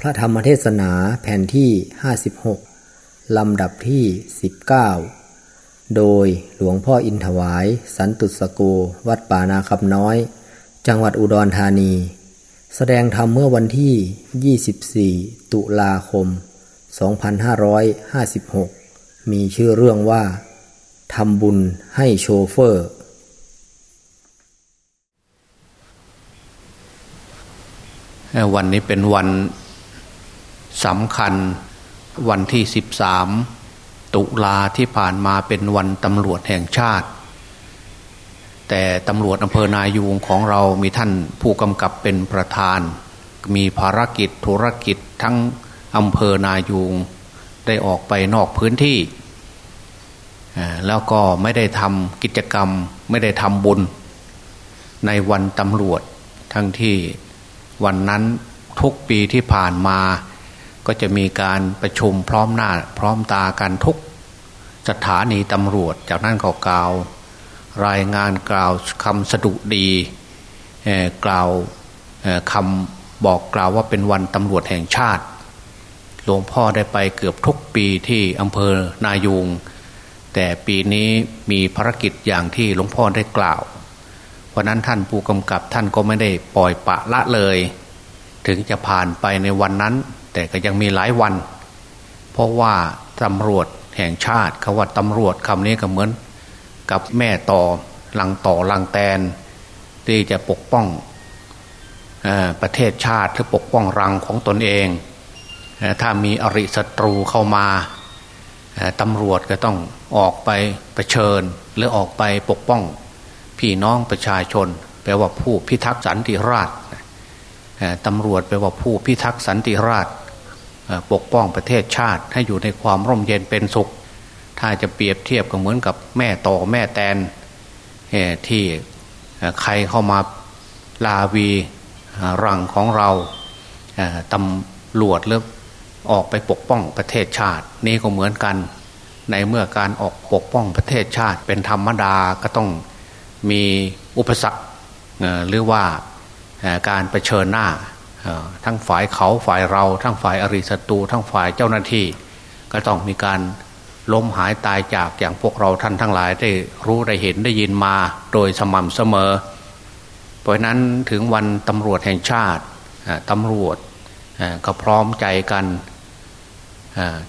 พระธรรมเทศนาแผ่นที่ 56 ลำดับที่ 19 โดยหลวงพ่ออินถวาย สันตุสโกวัดป่านาคำน้อย จังหวัดอุดรธานี แสดงธรรมเมื่อวันที่ 24 ตุลาคม 2556 มีชื่อเรื่องว่าทำบุญให้โชเฟอร์วันนี้เป็นวัน สำคัญวันที่สิบสามตุลาที่ผ่านมาเป็นวันตำรวจแห่งชาติ แต่ตำรวจอำเภอนายูงของเรามีท่านผู้กำกับเป็นประธาน มีภารกิจธุรกิจทั้งอำเภอนายูงได้ออกไปนอกพื้นที่ แล้วก็ไม่ได้ทำกิจกรรมไม่ได้ทำบุญ ในวันตำรวจทั้งที่วันนั้นทุกปีที่ผ่านมา ก็จะมีการประชุมพร้อมหน้าพร้อมตากันทุกสถานีตำรวจ จากนั้นก็กล่าว รายงานกล่าวคำสดุดีกล่าวคำบอกกล่าวว่าเป็นวันตำรวจแห่งชาติ หลวงพ่อได้ไปเกือบทุกปีที่อำเภอนายูงแต่ปีนี้มีภารกิจอย่างที่หลวงพ่อได้กล่าวราะนั้นท่านผู้กำกับท่านก็ไม่ได้ปล่อยปะละเลย ถึงจะผ่านไปในวันนั้น แต่ก็ยังมีหลายวัน เพราะว่าตำรวจแห่งชาติคาว่าตำรวจคำนี้ก็เหมือน กับแม่ต่อลังต่อลังแตน ที่จะปกป้องประเทศชาติหรือปกป้องรังของตนเอง ถ้ามีอริศัตรูเข้ามาตำรวจก็ต้องออกไปเผชิญ หรือออกไปปกป้องพี่น้องประชาชน แปลว่าผู้พิทักษ์สันติราษฎร์ตำรวจแปลว่าผู้พิทักษ์สันติราษฎร์ ปกป้องประเทศชาติให้อยู่ในความร่มเย็นเป็นสุข ถ้าจะเปรียบเทียบก็เหมือนกับแม่ต่อแม่แตนที่ใครเข้ามาลาวีรังของเราตำรวจเลือกออกไปปกป้องประเทศชาติ นี่ก็เหมือนกัน ในเมื่อการออกปกป้องประเทศชาติเป็นธรรมดาก็ต้องมีอุปสรรคหรือว่าการรเผชิญหน้า ทั้งฝ่ายเขาฝ่ายเรา ทั้งฝ่ายอริศัตรูทั้งฝ่ายเจ้าหน้าที่ ก็ต้องมีการล้มหายตายจากอย่างพวกเราท่านทั้งหลายได้รู้ได้เห็นได้ยินมาโดยสม่ำเสมอ เพราะนั้นถึงวันตำรวจแห่งชาติตำรวจก็พร้อมใจกัน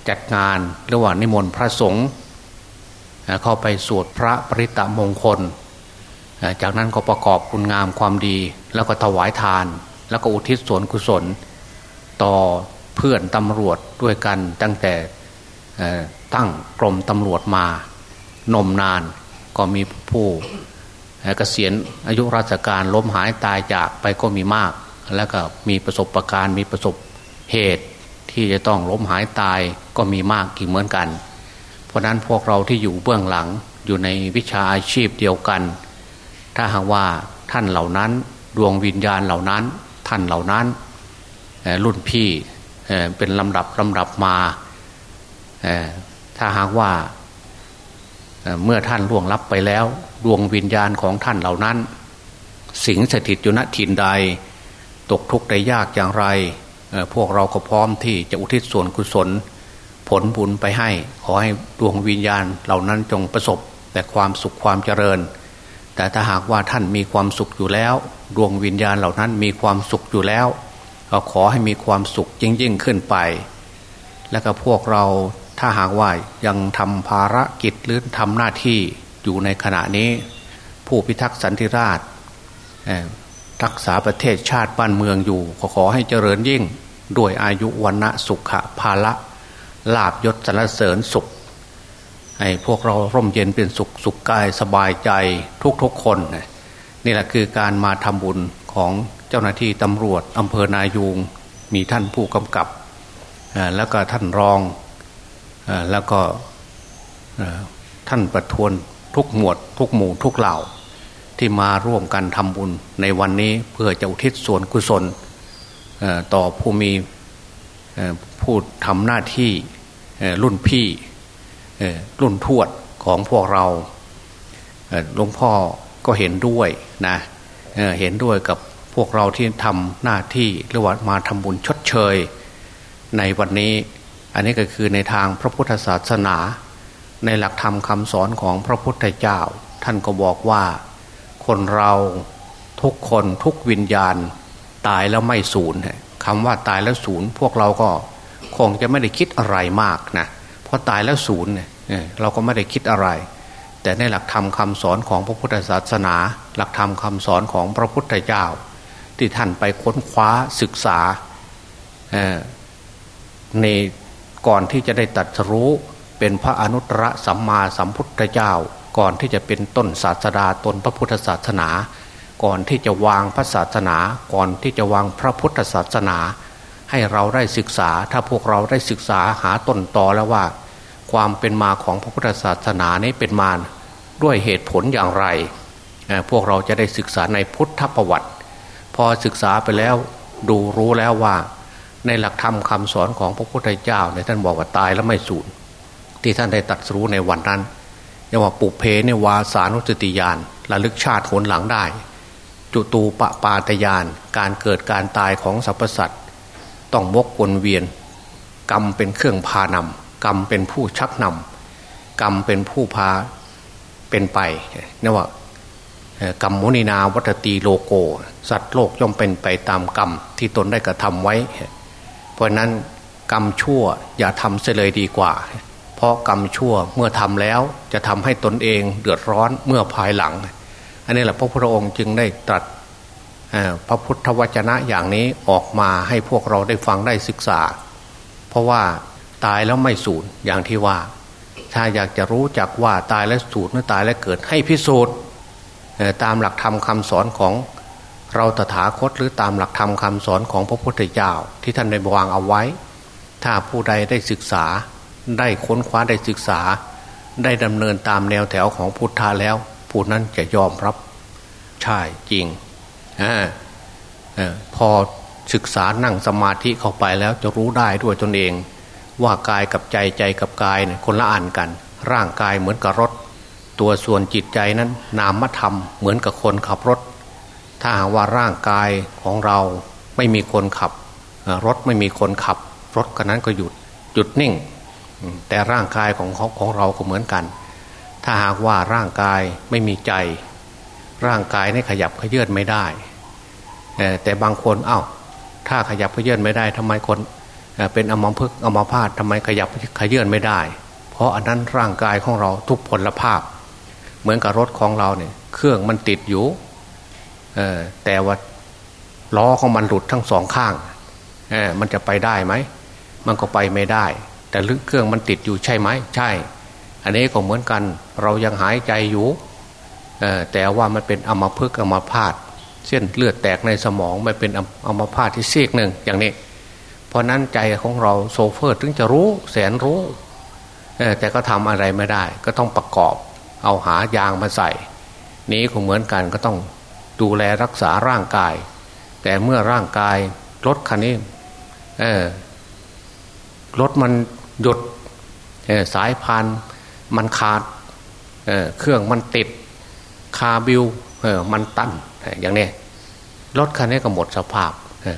จัดงานรือว่างนิมนต์พระสงฆ์เข้าไปสวดพระปริตะมงคล จากนั้นก็ประกอบคุณงามความดีแล้วก็ถวายทาน แล้วก็อุทิศส่วนกุศล ต่อเพื่อนตำรวจด้วยกันตั้งแต่ตั้งกรมตำรวจมานมนานก็มีผู้เกษียณอายุราชการล้มหายตายจากไปก็มีมาก แล้วก็มีประสบะการณ์มีประสบเหตุที่จะต้องล้มหายตายก็มีมากอีกเหมือนกัน เพราะนั้นพวกเราที่อยู่เบื้องหลังอยู่ในวิชาอาชีพเดียวกัน ถ้าหากว่าท่านเหล่านั้นดวงวิญญาณเหล่านั้น ท่านเหล่านั้น รุ่นพี่เป็นลำดับลำดับมาถ้าหากว่าเมื่อท่านล่วงลับไปแล้ว ดวงวิญญาณของท่านเหล่านั้น สิงสถิตอยู่ณถิ่นใด ตกทุกข์ได้ยากอย่างไร พวกเราก็พร้อมที่จะอุทิศส่วนกุศล ผลบุญไปให้ ขอให้ดวงวิญญาณเหล่านั้นจงประสบ แต่ความสุขความเจริญ แต่ถ้าหากว่าท่านมีความสุขอยู่แล้ว ดวงวิญญาณเหล่านั้นมีความสุขอยู่แล้ว ก็ขอให้มีความสุขยิ่งยิ่งขึ้นไป แล้วก็พวกเราถ้าหากว่ายังทำภารกิจหรือทำหน้าที่อยู่ในขณะนี้ ผู้พิทักษ์สันติราษฎร์รักษาประเทศชาติบ้านเมืองอยู่ ขอขอให้เจริญยิ่งด้วยอายุวันณะสุขภาละลาบยศสรรเสริญสุข ให้พวกเราร่มเย็นเป็นสุขสุขกายสบายใจทุกๆคนนี่แหละคือการมาทำบุญของเจ้าหน้าที่ตำรวจอำเภอนายูงมีท่านผู้กำกับแล้วก็ท่านรองแล้วก็ท่านประทวนทุกหมวด ทุกหมู่ทุกเหล่า ที่มาร่วมกันทำบุญในวันนี้เพื่อจะอุทิศส่วนกุศลต่อผู้มีผู้ทำหน้าที่รุ่นพี่ รุ่นทวดของพวกเราหลวงพ่อก็เห็นด้วยนะเเห็นด้วยกับพวกเราที่ทำหน้าที่หรือว่ามาทำบุญชดเชย ในวันนี้ อันนี้ก็คือในทางพระพุทธศาสนา ในหลักธรรมคำสอนของพระพุทธเจ้า ท่านก็บอกว่า คนเราทุกคนทุกวิญญาณ ตายแล้วไม่สูญคำว่าตายแล้วสูญพวกเราก็คงจะไม่ได้คิดอะไรมากนะ พราะตายแล้วสูญเนี่ยเราก็ไม่ได้คิดอะไร แต่ในหลักธรรมคาสอนของพระพุทธศาสนา หลักธรรมคาสอนของพระพุทธเจ้า ที่ท่านไปค้นคว้าศึกษาในก่อนที่จะได้ตัดรู้เป็นพระอนุตตรสัมมาสัมพุทธเจ้า ก่อนที่จะเป็นต้นศาสดาตนพระพุทธศาสนา ก่อนที่จะวางพระศาสนา ก่อนที่จะวางพระพุทธศาสนา ให้เราได้ศึกษา ถ้าพวกเราได้ศึกษาหาต้นตอแล้วว่า ความเป็นมาของพระพุทธศาสนานี้เป็นมาด้วยเหตุผลอย่างไร พวกเราจะได้ศึกษาในพุทธประวัติ พอศึกษาไปแล้วดูรู้แล้วว่า ในหลักธรรมคาสอนของพระพุทธเจ้าในท่านบอกว่าตายแล้วไม่สูญที่ท่านได้ตัดสู้ในวันนั้นเรียกว่าปุเพเนวาสานุสติยานระลึกชาติผลหลังได้ จุตูปปาตยานการเกิดการตายของสรรพสัตว์ ต้องวกวนเวียน กรรมเป็นเครื่องพานำกรรมเป็นผู้ชักนำกรรมเป็นผู้พาเป็นไปนี่ว่ากรรมมุนินาวัตตีโลโก สัตว์โลกย่อมเป็นไปตามกรรมที่ตนได้กระทำไว้ เพราะนั้นกรรมชั่วอย่าทำเสียเลยดีกว่า เพราะกรรมชั่วเมื่อทำแล้วจะทำให้ตนเองเดือดร้อนเมื่อภายหลัง อันนี้แหละพระพุทธองค์จึงได้ตรัส พระพุทธวจนะอย่างนี้ออกมาให้พวกเราได้ฟังได้ศึกษา เพราะว่าตายแล้วไม่สูญอย่างที่ว่า ถ้าอยากจะรู้จักว่าตายแล้วสูญหรือตายแล้วเกิดให้พิสูจน์ตามหลักธรรมคาสอนของเราตถาคตหรือตามหลักธรรมคาสอนของพระพุทธเจ้าที่ท่านได้วางเอาไว้ ถ้าผู้ใดได้ศึกษาได้ค้นคว้าได้ศึกษา ได้ดำเนินตามแนวแถวของพุทธาแล้ว ผู้นั้นจะยอมรับ ใช่จริง พอศึกษานั่งสมาธิเข้าไปแล้วจะรู้ได้ด้วยตนเอง ว่ากายกับใจใจกับกายเนี่ยคนละอ่านกัน ร่างกายเหมือนกับรถ ตัวส่วนจิตใจนั้น นามธรรมเหมือนกับคนขับรถ ถ้าหากว่าร่างกายของเราไม่มีคนขับ รถไม่มีคนขับ รถคันนั้นก็หยุดหยุดนิ่ง แต่ร่างกายของของเราก็เหมือนกัน ถ้าหากว่าร่างกายไม่มีใจ ร่างกายนี่ขยับขยื่นไม่ได้ แต่บางคนเอา้าถ้าขยับขยื่นไม่ได้ทำไมคนเป็นอมพึกอมพาตทำไมขยับขยื่นไม่ได้ เพราะอันนั้นร่างกายของเราทุกพลภาพ เหมือนกับรถของเราเนี่ย เครื่องมันติดอยู่แต่ว่าล้อของมันหลุดทั้งสองข้างมันจะไปได้ไหม มันก็ไปไม่ได้ แต่ลึกเครื่องมันติดอยู่ใช่ไหมใช่ อันนี้ก็เหมือนกัน เรายังหายใจอยู่แต่ว่ามันเป็นอมพึกอมพาต เส้นเลือดแตกในสมองมันเป็นอมพาตที่เสียกหนึ่งอย่างนี้ เพราะนั้นใจของเราโซเฟอร์ถึงจะรู้แสนรู้แต่ก็ทำอะไรไม่ได้ ก็ต้องประกอบ เอาหายางมาใส่ นี้ก็เหมือนกันก็ต้องดูแลรักษาร่างกาย แต่เมื่อร่างกายรถคันนี้รถมันหยุดสายพานมันขาดเเครื่องมันติดคาบิวมันตันอย่างนี้รถคันนี้ก็หมดสภาพ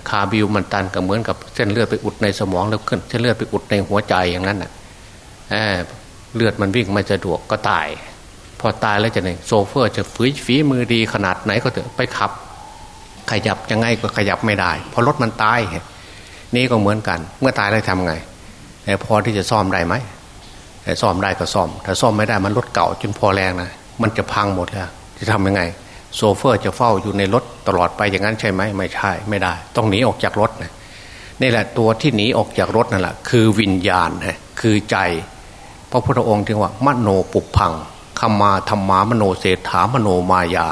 คาบิวมันตันก็เหมือนกับเส้นเลือดไปอุดในสมองแล้วขึ้นเส้นเลือดไปอุดในหัวใจอย่างนั้นน่ะเลือดมันวิ่งไม่สะดวกก็ตาย พอตายแล้วจะไหนโซเฟอร์จะฝืนฝีมือดีขนาดไหนก็เถอะไปขับ ขยับยังไงก็ขยับไม่ได้เพราะรถมันตายนี่ก็เหมือนกัน เมื่อตายแล้วทำไงพอที่จะซ่อมได้ไหมซ่อมได้ก็ซ่อม ถ้าซ่อมไม่ได้มันรถเก่าจนพอแรงนะมันจะพังหมดแล้วจะทำยังไง โซเฟอร์จะเฝ้าอยู่ในรถตลอดไปอย่างนั้นใช่ไหมไม่ใช่ไม่ได้ ต้องหนีออกจากรถนะนี่แหละตัวที่หนีออกจากรถนั่นแหละคือวิญญาณนะคือใจ พระพุทธองค์จึงว่ามโนปุพังขมาธรรมามโนเศรษฐามโนมายา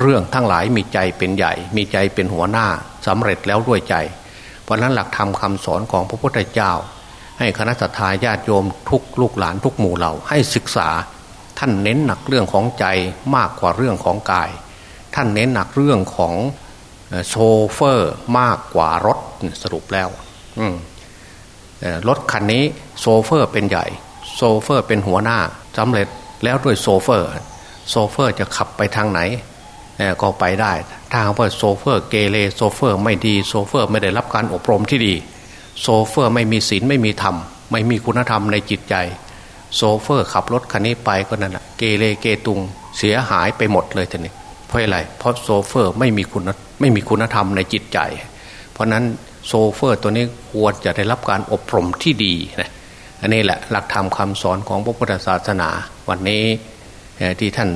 เรื่องทั้งหลายมีใจเป็นใหญ่ มีใจเป็นหัวหน้าสำเร็จแล้วด้วยใจ เพราะนั้นหลักธรรมคาสอนของพระพุทธเจ้า ให้คณะสัตยาญาติโยมทุกลูกหลานทุกหมู่เหล่าให้ศึกษา ท่านเน้นหนักเรื่องของใจมากกว่าเรื่องของกาย ท่านเน้นหนักเรื่องของโชเฟอร์มากกว่ารถสรุปแล้วรถคันนี้โชเฟอร์เป็นใหญ่โชเฟอร์เป็นหัวหน้าสำเร็จแล้วด้วยโชเฟอร์โชเฟอร์จะขับไปทางไหนก็ไปได้ ถ้าว่าโชเฟอร์เกเรโชเฟอร์ไม่ดีโชเฟอร์ไม่ได้รับการอบรมที่ดีโชเฟอร์ไม่มีศีลไม่มีธรรม ไม่มีคุณธรรมในจิตใจโชเฟอร์ขับรถคันนี้ไปก็นั่นแหละเกเรเกตุงเสียหายไปหมดเลยทีนี้ เพราะอะไรเพราะโชเฟอร์ไม่มีคุณไม่มีคุณธรรมในจิตใจ เพราะนั้นโชเฟอร์ตัวนี้ควรจะได้รับการอบรมที่ดีนะอันนี้แหละหลักธรรมคำสอนของพระพุทธศาสนา วันนี้ที่ท่าน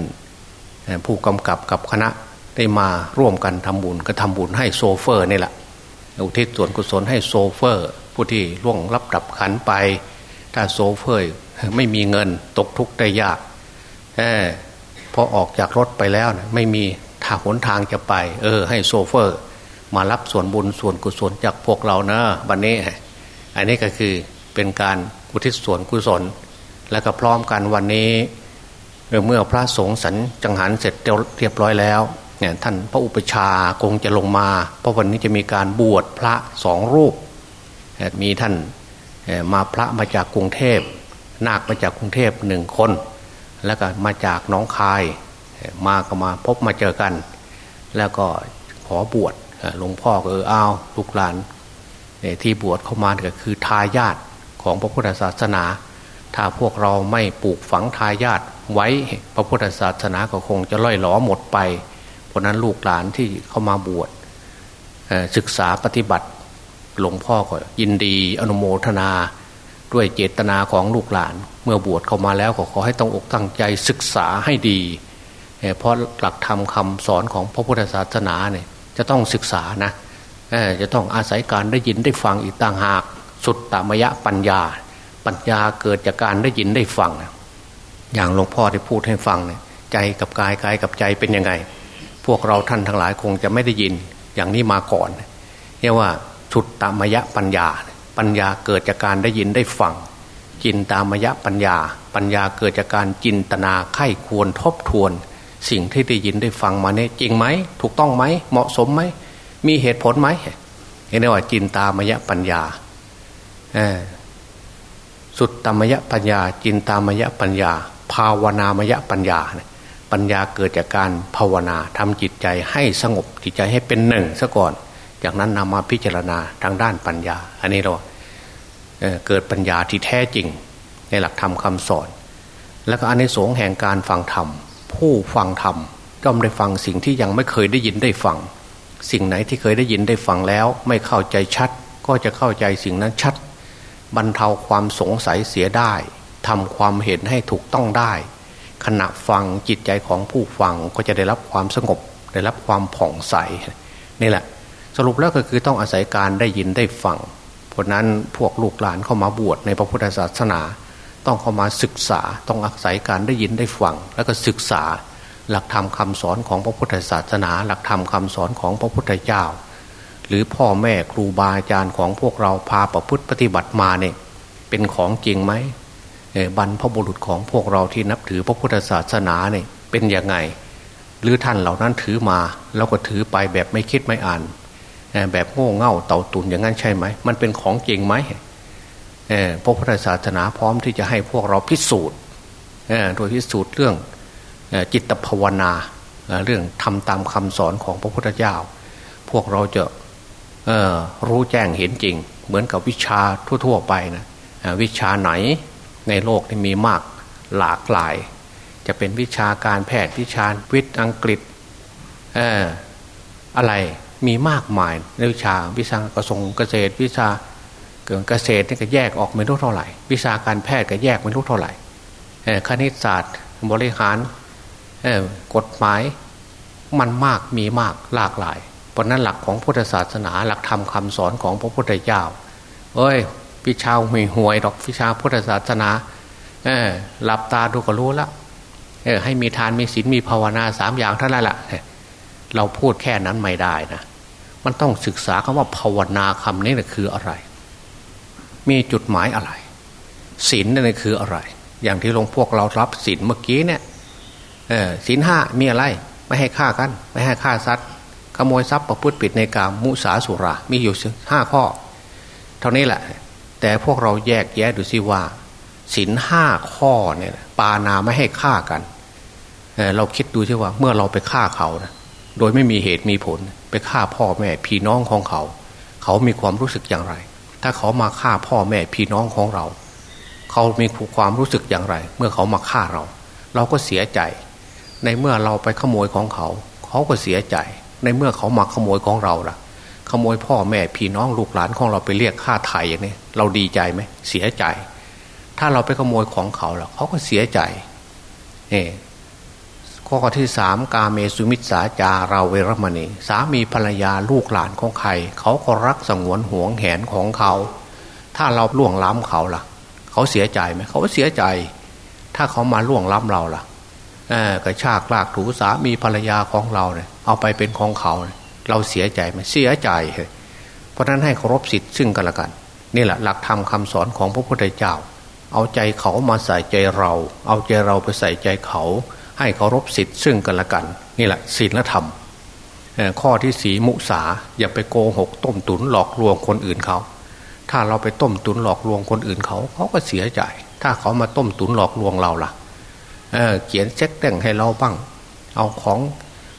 ผู้กำกับกับคณะได้มาร่วมกันทำบุญก็ทำบุญให้โชเฟอร์นี่แหละอุทิศส่วนกุศลให้โชเฟอร์ ผู้ที่ล่วงลับดับขันไป ถ้าโซเฟอร์ไม่มีเงินตกทุกข์ได้ยาก พอออกจากรถไปแล้วนะไม่มีทางหนทางจะไป เออ ให้โซเฟอร์ มารับส่วนบุญส่วนกุศลจากพวกเรานะวันนี้ อันนี้ก็คือเป็นการอุทิศส่วนกุศล แล้วก็พร้อมกันวันนี้ เมื่อพระสงฆ์สันจังหันเสร็จเรียบร้อยแล้วเนี่ยท่านพระอุปชาคงจะลงมา เพราะวันนี้จะมีการบวชพระสองรูป มีท่านมาพระมาจากกรุงเทพ นาคมาจากกรุงเทพหนึ่งคน แล้วก็มาจากน้องคายมาก็มาพบมาเจอกัน แล้วก็ขอบวชหลวงพ่อก็เออเอาลูกหลานที่บวชเข้ามาก็คือทายาทของพระพุทธศาสนา ถ้าพวกเราไม่ปลูกฝังทายาทไว้พระพุทธศาสนาก็คงจะล่อยหลอหมดไป เพราะนั้นลูกหลานที่เข้ามาบวชศึกษาปฏิบัติหลวงพ่อก็ยินดีอนุโมทนา ด้วยเจตนาของลูกหลาน เมื่อบวชเข้ามาแล้วก็ขอให้ต้องอกตั้งใจศึกษาให้ดี เพราะหลักธรรมคาสอนของพระพุทธศาสนาเนี่ยจะต้องศึกษานะจะต้องอาศัยการได้ยินได้ฟังอีกต่างหาก สุดตามยะปัญญา ปัญญาเกิดจากการได้ยินได้ฟัง อย่างหลวงพ่อได้พูดให้ฟังเนี่ยใจกับกายกายกับใจเป็นยังไง พวกเราท่านทั้งหลายคงจะไม่ได้ยินอย่างนี้มาก่อนเรียกว่าสุดตามยะปัญญา ปัญญาเกิดจากการได้ยินได้ฟังจินตามยะปัญญา ปัญญาเกิดจากการจินตนาไข้ควรทบทวน สิ่งที่ได้ยินได้ฟังมาเนี่ยจริงไหมถูกต้องไหมเหมาะสมไหมมีเหตุผลไหมเรียกว่าจินตามยะปัญญาสุดตามยะปัญญา จินตามยะปัญญา ภาวนามยะปัญญา ปัญญาเกิดจากการภาวนาทำจิตใจให้สงบจิตใจให้เป็นหนึ่งซะก่อน จากนั้นนำมาพิจารณาทางด้านปัญญา อันนี้เราเเกิดปัญญาที่แท้จริง ในหลักธรรมคาสอน แล้วก็อันในสงแห่งการฟังธรรม ผู้ฟังธรรมย่อมได้ฟังสิ่งที่ยังไม่เคยได้ยินได้ฟัง สิ่งไหนที่เคยได้ยินได้ฟังแล้ว ไม่เข้าใจชัด ก็จะเข้าใจสิ่งนั้นชัด บรรเทาความสงสัยเสียได้ทำความเห็นให้ถูกต้องได้ ขณะฟังจิตใจของผู้ฟังก็จะได้รับความสงบ ได้รับความผ่องใสนี่แหละ สรุปแล้วก็คือต้องอาศัยการได้ยินได้ฟังเพราะนั้นพวกลูกหลานเข้ามาบวชในพระพุทธศาสนา ต้องเข้ามาศึกษาต้องอาศัยการได้ยินได้ฟัง แล้วก็ศึกษาหลักธรรมคาสอนของพระพุทธศาสนา หลักธรรมคาสอนของพระพุทธเจ้า หรือพ่อแม่ครูบาอาจารย์ของพวกเราพาประพฤติปฏิบัติมาเนี่ยเป็นของจริงไหมบรรพบุรุษของพวกเราที่นับถือพระพุทธศาสนาเนี่ยเป็นยังไง หรือท่านเหล่านั้นถือมาแล้วก็ถือไปแบบไม่คิดไม่อ่าน แบบโง่เง่าเต่าตุนอย่างนั้นใช่ไหม มันเป็นของจริงไหมพระพุทธศาสนาพร้อมที่จะให้พวกเราพิสูจน์โดยพิสูจน์เรื่องจิตภาวนาเรื่องทำตามคำสอนของพระพุทธเจ้า พวกเราจะรู้แจ้งเห็นจริง เหมือนกับวิชาทั่ว ๆ ไปนะวิชาไหนในโลกที่มีมากหลากหลาย จะเป็นวิชาการแพทย์วิชาวิทย์อังกฤษออะไร มีมากมายในวิชาวิชากระทรงเกษตร วิชาเกิดเกษตรนี่ก็แยกออกไม่รู้เท่าไหร่ วิชาการแพทย์ก็แยกไม่รู้เท่าไหร่คณิตศาสตร์บริหารกฎหมายมันมากมีมากหลากหลาย เพราะนั้นหลักของพุทธศาสนาหลักธรรมคาสอนของพระพุทธเจ้า เอ้ยวิชาห่วยห่วยดอกวิชาพุทธศาสนาเออหลับตาดูก็รู้ล้วเออให้มีทานมีศีลมีภาวนาสามอย่างเท่านั้นแหละเราพูดแค่นั้นไม่ได้นะ มันต้องศึกษาคำว่าภาวนาคำนี้นะคืออะไร มีจุดหมายอะไรศีลนี่คืออะไร อย่างที่หลวงพวกเรารับศีลเมื่อกี้เนี่ยศีลห้ามีอะไร ไม่ให้ฆ่ากัน ไม่ให้ฆ่าสัตว์ ขโมยทรัพย์ประพฤติผิดในกามมุสาสุรา มีอยู่ห้าข้อ เท่านี้แหละ แต่พวกเราแยกแยะดูสิว่าศินห้าข้อเนี่ยปานาไม่ให้ฆ่ากันเเราคิดดูสิว่า เมื่อเราไปฆ่าเขานะโดยไม่มีเหตุมีผล ไปฆ่าพ่อแม่พี่น้องของเขา เขามีความรู้สึกอย่างไร ถ้าเขามาฆ่าพ่อแม่พี่น้องของเรา เขามีความรู้สึกอย่างไร เมื่อเขามาฆ่าเรา เราก็เสียใจ ในเมื่อเราไปขโมยของเขา เขาก็เสียใจ ในเมื่อเขามาขโมยของเราล่ะ ขโมยพ่อแม่พี่น้องลูกหลานของเราไปเรียกค่าไถ่อย่างนี้เราดีใจไหมเสียใจ ถ้าเราไปขโมยของเขาล่ะเขาก็เสียใจเนี่ ข้อที่สามกาเมสุมิสาจาราเวรมณี สามีภรรยาลูกหลานของใคร เขาก็รักสงวนห่วงแหนของเขา ถ้าเราล่วงล้ำเขาล่ะ เขาเสียใจไหมเขาเสียใจ ถ้าเขามาล่วงล้ำเราล่ะกระชากลากถูสามีภรรยาของเราเนี่ยเอาไปเป็นของเขา เราเสียใจไหมเสียใจ เพราะนั้นให้เคารพสิทธิ์ซึ่งกันและกัน นี่แหละหลักธรรมคาสอนของพระพุทธเจ้า เอาใจเขามาใส่ใจเรา เอาใจเราไปใส่ใจเขา ให้เคารพสิทธิ์ซึ่งกันและกัน นี่แหละศีลธรรม ข้อที่สีมุสาอย่าไปโกหก ต้มตุนหลอกลวงคนอื่นเขา ถ้าเราไปต้มตุนหลอกลวงคนอื่นเขาเขาก็เสียใจ ถ้าเขามาต้มตุนหลอกลวงเราล่ะเเขียนเช็คแต่งให้เราบ้าง เอาของ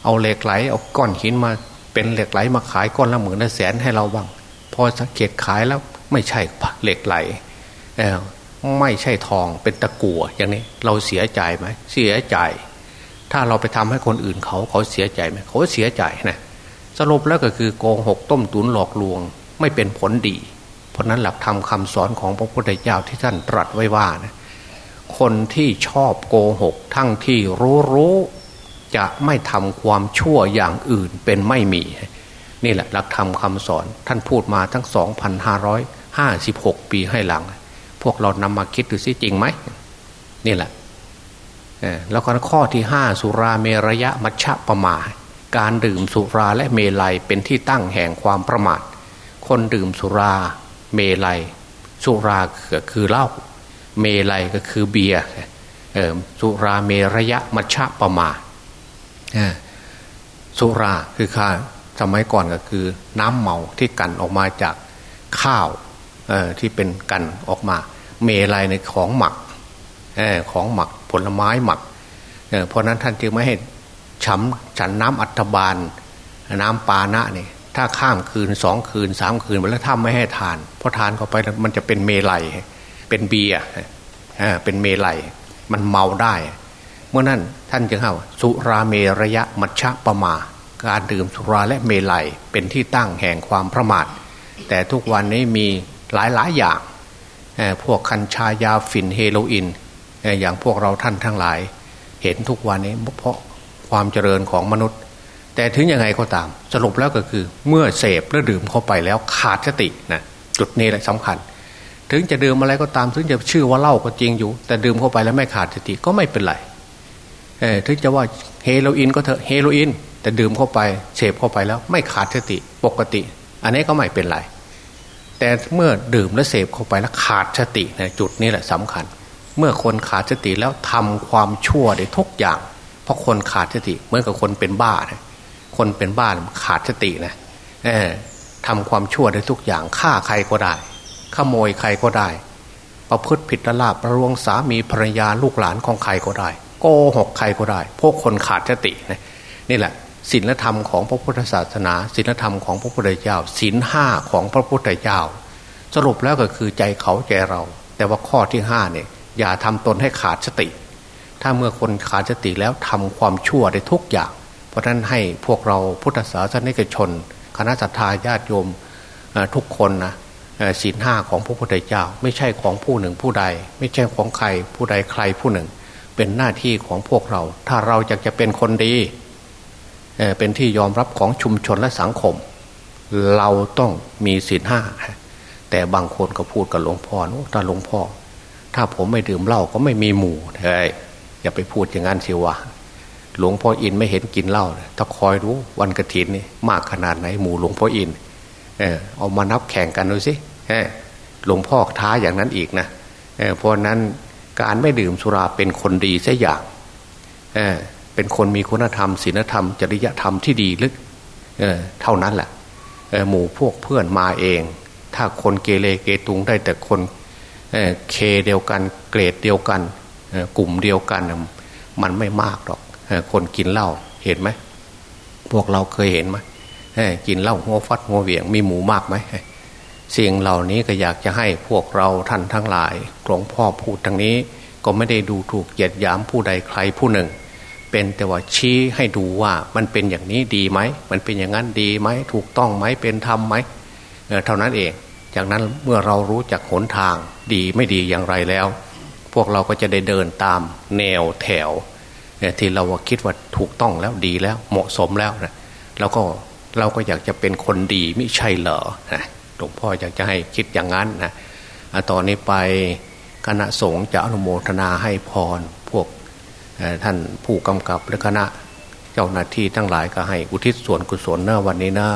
เอาเหล็กไหลเอาก้อนหินมาเป็นเหล็กไหลมาขายก้อนละหมื่นละแสนให้เราบ้าง พอสังเกตขายแล้วไม่ใช่เหล็กไหล ไม่ใช่ทองเป็นตะกั่วอย่างนี้เราเสียใจไหมเสียใจ ถ้าเราไปทำให้คนอื่นเขาเขาเสียใจไหมเขาเสียใจนะสรุปแล้วก็คือโกงหกต้มตุนหลอกลวง ไม่เป็นผลดี เพราะนั้นหลักธรรมคาสอนของพระพุทธเจ้าที่ท่านตรัสไว้ว่านะคนที่ชอบโกหก ทั้งที่รู้รู้จะไม่ทำความชั่วอย่างอื่นเป็นไม่มี นี่แหละหลักธรรมคาสอนท่านพูดมาทั้ง 2,556 ปีให้หลัง พวกเรานำมาคิดดูสิจริงไหมนี่แหละแล้วก็ข้อที่ห้าสุราเมรยะมัชฌะประมาการดื่มสุราและเมลัยเป็นที่ตั้งแห่งความประมาท คนดื่มสุราเมลัย สุราก็คือเหล้าเมลัยก็คือเบียร์สุราเมรยะมัชฌะประมาสุราคือค่าสมัยก่อนก็คือน้ำเมาที่กันออกมาจากข้าวที่เป็นกันออกมา เมลัยในของหมักอของหมักผลไม้หมักเพราะนั้นท่านจึงไม่ให้ฉันฉันน้ำอัฐบาล น้ำปานะเนี่ยถ้าข้ามคืนสองคืนสามคืนไปแล้วถ้าไม่ให้ทาน เพราะทานเข้าไปมันจะเป็นเมลัยเป็นเบียร์เป็นเมลัยมันเมาได้ เมื่อนั้นท่านจึงเข้าสุราเมระยะมัชฌะปะมา การดื่มสุราและเมลัยเป็นที่ตั้งแห่งความประมาท แต่ทุกวันนี้มีหลายหลายอย่าง พวกคัญชายาฝิ่นเฮโรอีนอย่างพวกเราท่านทั้งหลาย เห็นทุกวันนี้เพราะความเจริญของมนุษย์ แต่ถึงยังไงก็ตาม สรุปแล้วก็คือเมื่อเสพและดื่มเข้าไปแล้วขาดสตินะจุดนี้แหละสำคัญ ถึงจะดื่มอะไรก็ตามถึงจะชื่อว่าเหล้าก็จริงอยู่ แต่ดื่มเข้าไปแล้วไม่ขาดสติก็ไม่เป็นไรถึงจะว่าเฮโรอีนก็เถอะเฮโรอีนแต่ดื่มเข้าไปเสพเข้าไปแล้วไม่ขาดสติปกติ อันนี้ก็ไม่เป็นไร แต่เมื่อดื่มและเสพเข้าไปแล้วขาดสตินะจุดนี้แหละสำคัญ เมื่อคนขาดสติแล้วทำความชั่วได้ทุกอย่าง เพราะคนขาดสติเหมือนกับคนเป็นบ้านะคนเป็นบ้าขาดสตินะออทำความชั่วได้ทุกอย่างฆ่าใครก็ได้ขโมยใครก็ได้ ประพฤติผิดละลาบประรวงสามีภรรยาลูกหลานของใครก็ได้ โกหกใครก็ได้ พวกคนขาดสตินะนี่แหละ ศีลธรรมของพระพุทธศาสนาศีลธรรมของพระพุทธเจ้าศีลห้าของพระพุทธเจ้า สรุปแล้วก็คือใจเขาใจเรา แต่ว่าข้อที่ห้าเนี่ยอย่าทำตนให้ขาดสติ ถ้าเมื่อคนขาดสติแล้วทำความชั่วได้ทุกอย่าง เพราะนั้นให้พวกเราพุทธศาสนิกชน คณะสัตยาญาติโยมทุกคนนะศีลห้าของพระพุทธเจ้า ไม่ใช่ของผู้หนึ่งผู้ใด ไม่ใช่ของใครผู้ใดใครผู้หนึ่ง เป็นหน้าที่ของพวกเรา ถ้าเราอยากจะเป็นคนดี เป็นที่ยอมรับของชุมชนและสังคม เราต้องมีศีลห้าแต่บางคนก็พูดกับหลวงพ่อนะถ้าหลวงพ่อ ถ้าผมไม่ดื่มเหล้าก็ไม่มีหมู่เฮ้ยอย่าไปพูดอย่างนั้นเชียววะหลวงพ่ออินไม่เห็นกินเหล้าถ้าคอยรู้วันกระถินนี่มากขนาดไหนหมู่หลวงพ่ออินเออเอามานับแข่งกันดูสิหลวงพ่อท้าอย่างนั้นอีกนะเเพราะนั้นการไม่ดื่มสุราเป็นคนดีเสียอย่าง เป็นคนมีคุณธรรมศีลธรรม จริยธรรมที่ดีลึกเเท่านั้นแหละหมู่พวกเพื่อนมาเอง ถ้าคนเกเรเกตุงได้แต่คนเเคเดียวกัน เกรดเดียวกันกลุ่มเดียวกัน มันไม่มากหรอกคนกินเหล้าเห็นไหมพวกเราเคยเห็นไหมกินเหล้าหัวฟัดหัวเหวี่ยงมีหมูมากไหมสิ่งเหล่านี้ก็อยากจะให้พวกเราท่านทั้งหลายหลวงพ่อพูดทางนี้ ก็ไม่ได้ดูถูกเหยียดหยามผู้ใดใครผู้หนึ่ง เป็นแต่ว่าชี้ให้ดูว่ามันเป็นอย่างนี้ดีไหม มันเป็นอย่างนั้นดีไหม ถูกต้องไหมเป็นธรรมไหมเท่านั้นเอง จากนั้นเมื่อเรารู้จักหนทางดีไม่ดีอย่างไรแล้ว พวกเราก็จะได้เดินตามแนวแถวที่เราคิดว่าถูกต้องแล้วดีแล้วเหมาะสมแล้วนะแล้วก็เราก็อยากจะเป็นคนดีไม่ใช่เหรอนะหลวงพ่ออยากจะให้คิดอย่างนั้นนะตอนนี้ไปคณะสงฆ์จะอนุโมทนาให้พร ท่านผู้กำกับและคณะ เจ้าหน้าที่ทั้งหลายก็ให้อุทิศส่วนกุศลเนวันนี้นะ